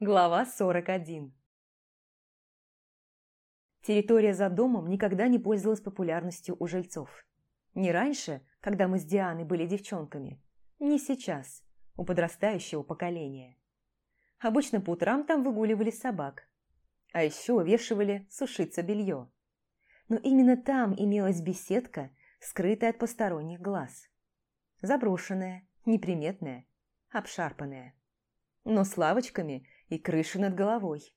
Глава 41 Территория за домом никогда не пользовалась популярностью у жильцов. Не раньше, когда мы с Дианой были девчонками, не сейчас, у подрастающего поколения. Обычно по утрам там выгуливали собак, а еще вешивали сушиться белье. Но именно там имелась беседка, скрытая от посторонних глаз. Заброшенная, неприметная, обшарпанная. Но с лавочками и крышей над головой.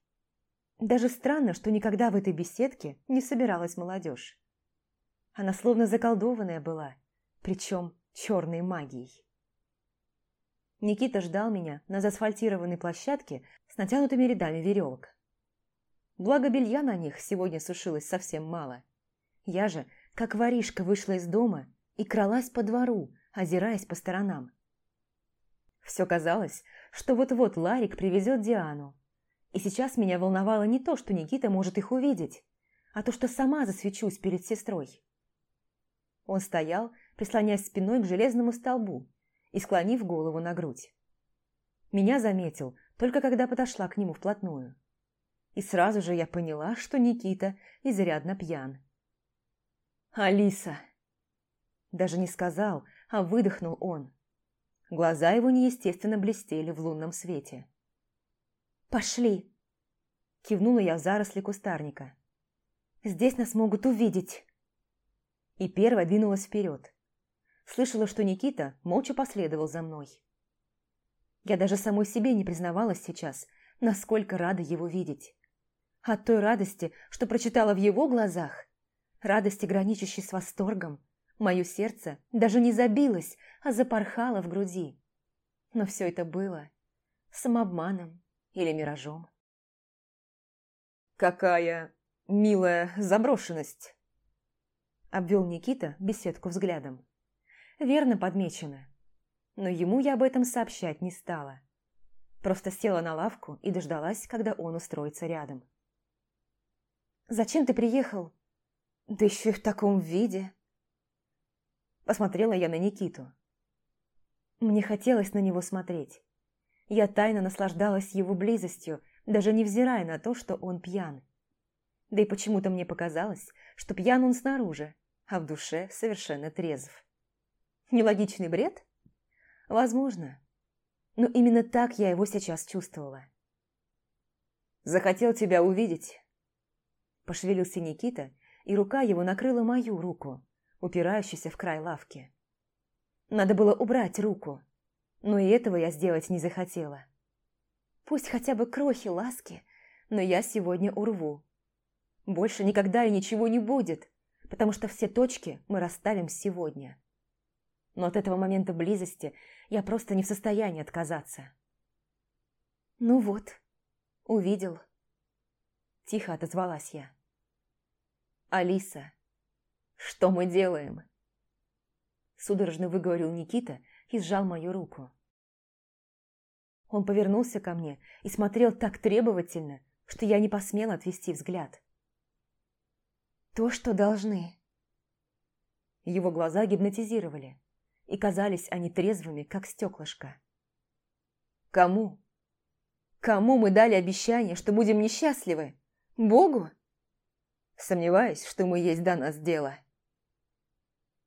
Даже странно, что никогда в этой беседке не собиралась молодежь. Она словно заколдованная была, причем черной магией. Никита ждал меня на заасфальтированной площадке с натянутыми рядами веревок. Благо белья на них сегодня сушилось совсем мало. Я же, как воришка, вышла из дома и кралась по двору, озираясь по сторонам. Все казалось, что вот-вот Ларик привезет Диану. И сейчас меня волновало не то, что Никита может их увидеть, а то, что сама засвечусь перед сестрой. Он стоял, прислоняясь спиной к железному столбу и склонив голову на грудь. Меня заметил, только когда подошла к нему вплотную. И сразу же я поняла, что Никита изрядно пьян. «Алиса!» Даже не сказал, а выдохнул он. Глаза его неестественно блестели в лунном свете. «Пошли!» Кивнула я в заросли кустарника. «Здесь нас могут увидеть!» И первая двинулась вперед. Слышала, что Никита молча последовал за мной. Я даже самой себе не признавалась сейчас, насколько рада его видеть. От той радости, что прочитала в его глазах, радости, граничащей с восторгом, мое сердце даже не забилось, а запорхало в груди. Но все это было самообманом или миражом. «Какая милая заброшенность!» Обвел Никита беседку взглядом. Верно подмечено. Но ему я об этом сообщать не стала. Просто села на лавку и дождалась, когда он устроится рядом. «Зачем ты приехал? Да еще и в таком виде!» Посмотрела я на Никиту. Мне хотелось на него смотреть. Я тайно наслаждалась его близостью, даже невзирая на то, что он пьян. Да и почему-то мне показалось, что пьян он снаружи, а в душе совершенно трезв. Нелогичный бред? Возможно. Но именно так я его сейчас чувствовала. «Захотел тебя увидеть», – пошевелился Никита, и рука его накрыла мою руку, упирающуюся в край лавки. Надо было убрать руку, но и этого я сделать не захотела. Пусть хотя бы крохи ласки, но я сегодня урву. Больше никогда и ничего не будет, потому что все точки мы расставим сегодня. Но от этого момента близости я просто не в состоянии отказаться. «Ну вот, увидел», – тихо отозвалась я. «Алиса, что мы делаем?» Судорожно выговорил Никита и сжал мою руку. Он повернулся ко мне и смотрел так требовательно, что я не посмела отвести взгляд то, что должны. Его глаза гипнотизировали, и казались они трезвыми, как стеклышко. Кому? Кому мы дали обещание, что будем несчастливы? Богу? Сомневаюсь, что мы есть до нас дело.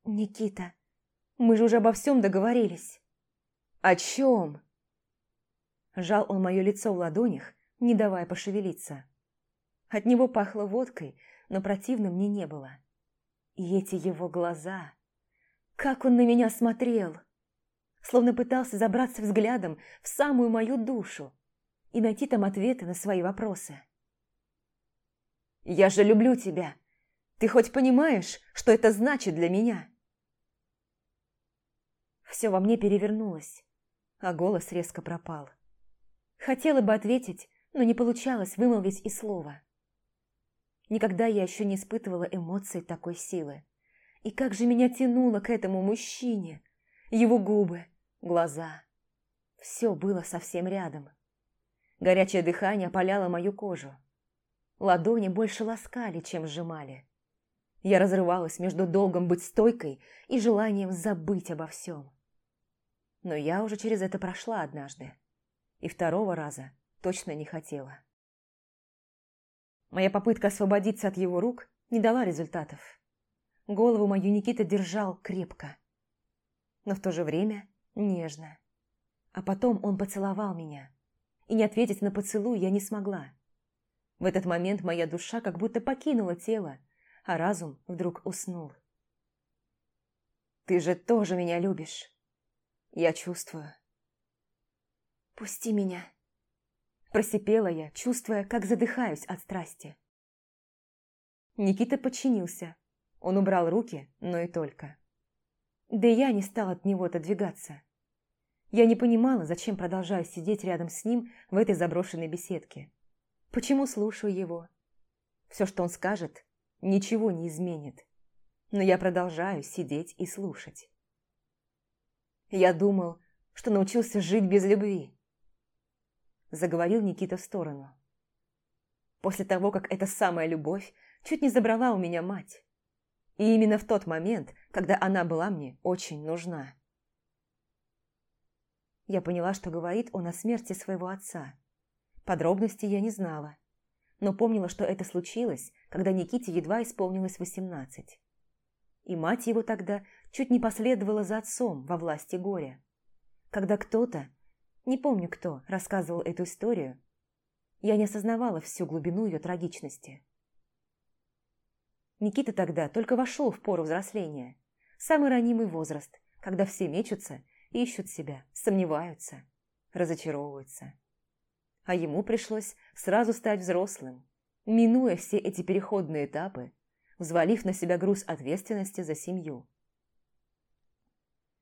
Никита, мы же уже обо всем договорились. О чем? Жал он мое лицо в ладонях, не давая пошевелиться. От него пахло водкой, но противно мне не было. И эти его глаза... Как он на меня смотрел! Словно пытался забраться взглядом в самую мою душу и найти там ответы на свои вопросы. «Я же люблю тебя! Ты хоть понимаешь, что это значит для меня?» Все во мне перевернулось, а голос резко пропал. Хотела бы ответить, но не получалось вымолвить и слова. Никогда я еще не испытывала эмоций такой силы. И как же меня тянуло к этому мужчине. Его губы, глаза. Все было совсем рядом. Горячее дыхание опаляло мою кожу. Ладони больше ласкали, чем сжимали. Я разрывалась между долгом быть стойкой и желанием забыть обо всем. Но я уже через это прошла однажды. И второго раза точно не хотела. Моя попытка освободиться от его рук не дала результатов. Голову мою Никита держал крепко, но в то же время нежно. А потом он поцеловал меня, и не ответить на поцелуй я не смогла. В этот момент моя душа как будто покинула тело, а разум вдруг уснул. «Ты же тоже меня любишь!» «Я чувствую». «Пусти меня!» Просипела я, чувствуя, как задыхаюсь от страсти. Никита подчинился. Он убрал руки, но и только. Да и я не стала от него отодвигаться. Я не понимала, зачем продолжаю сидеть рядом с ним в этой заброшенной беседке. Почему слушаю его? Все, что он скажет, ничего не изменит. Но я продолжаю сидеть и слушать. Я думал, что научился жить без любви. Заговорил Никита в сторону. После того, как эта самая любовь чуть не забрала у меня мать. И именно в тот момент, когда она была мне очень нужна. Я поняла, что говорит он о смерти своего отца. Подробностей я не знала, но помнила, что это случилось, когда Никите едва исполнилось восемнадцать. И мать его тогда чуть не последовала за отцом во власти горя. Когда кто-то, не помню кто, рассказывал эту историю, я не осознавала всю глубину ее трагичности. Никита тогда только вошел в пору взросления, самый ранимый возраст, когда все мечутся ищут себя, сомневаются, разочаровываются. А ему пришлось сразу стать взрослым, минуя все эти переходные этапы, взвалив на себя груз ответственности за семью.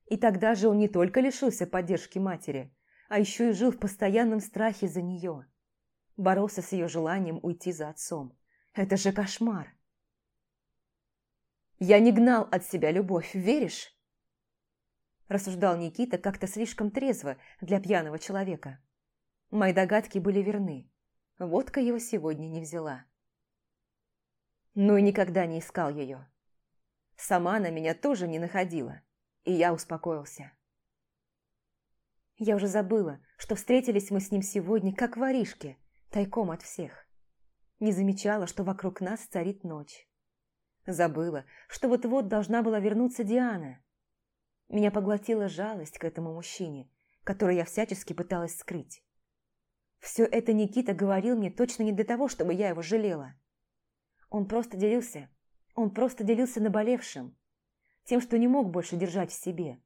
И тогда же он не только лишился поддержки матери, а еще и жил в постоянном страхе за нее. Боролся с ее желанием уйти за отцом. Это же кошмар. «Я не гнал от себя любовь, веришь?» рассуждал Никита как-то слишком трезво для пьяного человека. Мои догадки были верны. Водка его сегодня не взяла. Ну и никогда не искал ее. Сама она меня тоже не находила, и я успокоился. Я уже забыла, что встретились мы с ним сегодня как воришки, тайком от всех. Не замечала, что вокруг нас царит ночь. Забыла, что вот-вот должна была вернуться Диана, меня поглотила жалость к этому мужчине, который я всячески пыталась скрыть. Все это Никита говорил мне точно не для того, чтобы я его жалела. Он просто делился, он просто делился наболевшим, тем, что не мог больше держать в себе,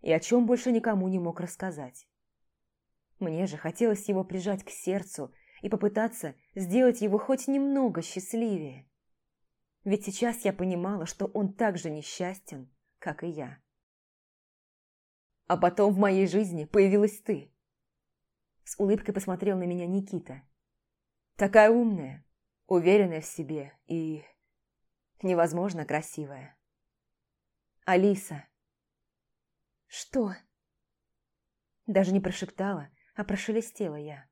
и о чем больше никому не мог рассказать. Мне же хотелось его прижать к сердцу и попытаться сделать его хоть немного счастливее. Ведь сейчас я понимала, что он так же несчастен, как и я. А потом в моей жизни появилась ты. С улыбкой посмотрел на меня Никита. Такая умная, уверенная в себе и невозможно красивая. Алиса. Что? Даже не прошептала, а прошелестела я.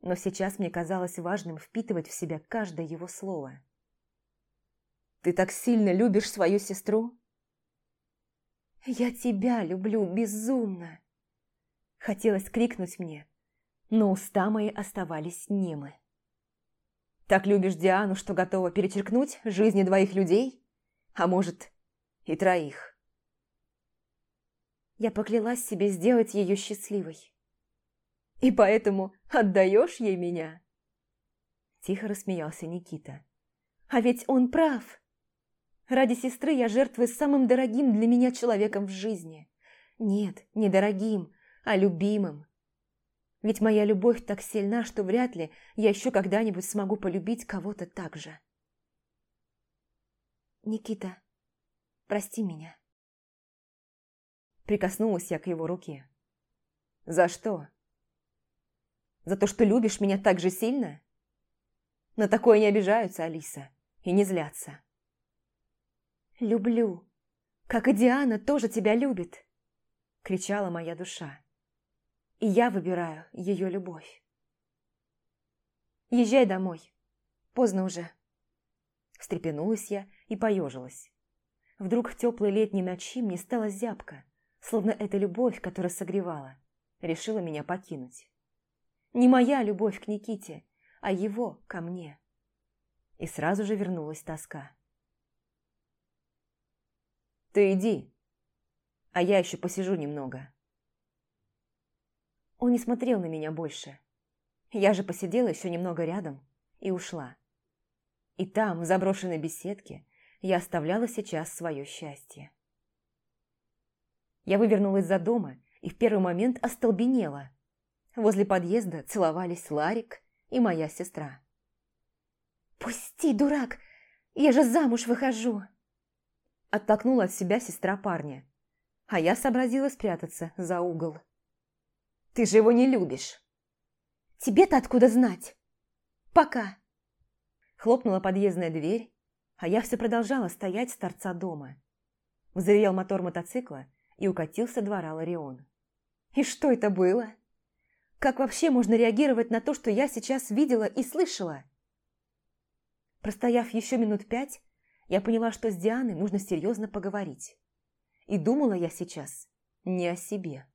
Но сейчас мне казалось важным впитывать в себя каждое его слово. «Ты так сильно любишь свою сестру?» «Я тебя люблю безумно!» Хотелось крикнуть мне, но уста мои оставались немы. «Так любишь Диану, что готова перечеркнуть жизни двоих людей? А может, и троих?» Я поклялась себе сделать ее счастливой. «И поэтому отдаешь ей меня?» Тихо рассмеялся Никита. «А ведь он прав!» Ради сестры я жертвую самым дорогим для меня человеком в жизни. Нет, не дорогим, а любимым. Ведь моя любовь так сильна, что вряд ли я еще когда-нибудь смогу полюбить кого-то так же. Никита, прости меня. Прикоснулась я к его руке. За что? За то, что любишь меня так же сильно? На такое не обижаются, Алиса, и не злятся. «Люблю, как и Диана тоже тебя любит!» – кричала моя душа. И я выбираю ее любовь. «Езжай домой. Поздно уже». Встрепенулась я и поежилась. Вдруг в теплой летней ночи мне стало зябко, словно эта любовь, которая согревала, решила меня покинуть. Не моя любовь к Никите, а его ко мне. И сразу же вернулась тоска. «Ты иди, а я еще посижу немного». Он не смотрел на меня больше. Я же посидела еще немного рядом и ушла. И там, в заброшенной беседке, я оставляла сейчас свое счастье. Я вывернулась за дома и в первый момент остолбенела. Возле подъезда целовались Ларик и моя сестра. «Пусти, дурак! Я же замуж выхожу!» Оттолкнула от себя сестра парня, а я сообразила спрятаться за угол. «Ты же его не любишь!» «Тебе-то откуда знать? Пока!» Хлопнула подъездная дверь, а я все продолжала стоять с торца дома. Взревел мотор мотоцикла, и укатился двора Ларион. И что это было? Как вообще можно реагировать на то, что я сейчас видела и слышала? Простояв еще минут пять, я поняла, что с Дианой нужно серьезно поговорить. И думала я сейчас не о себе.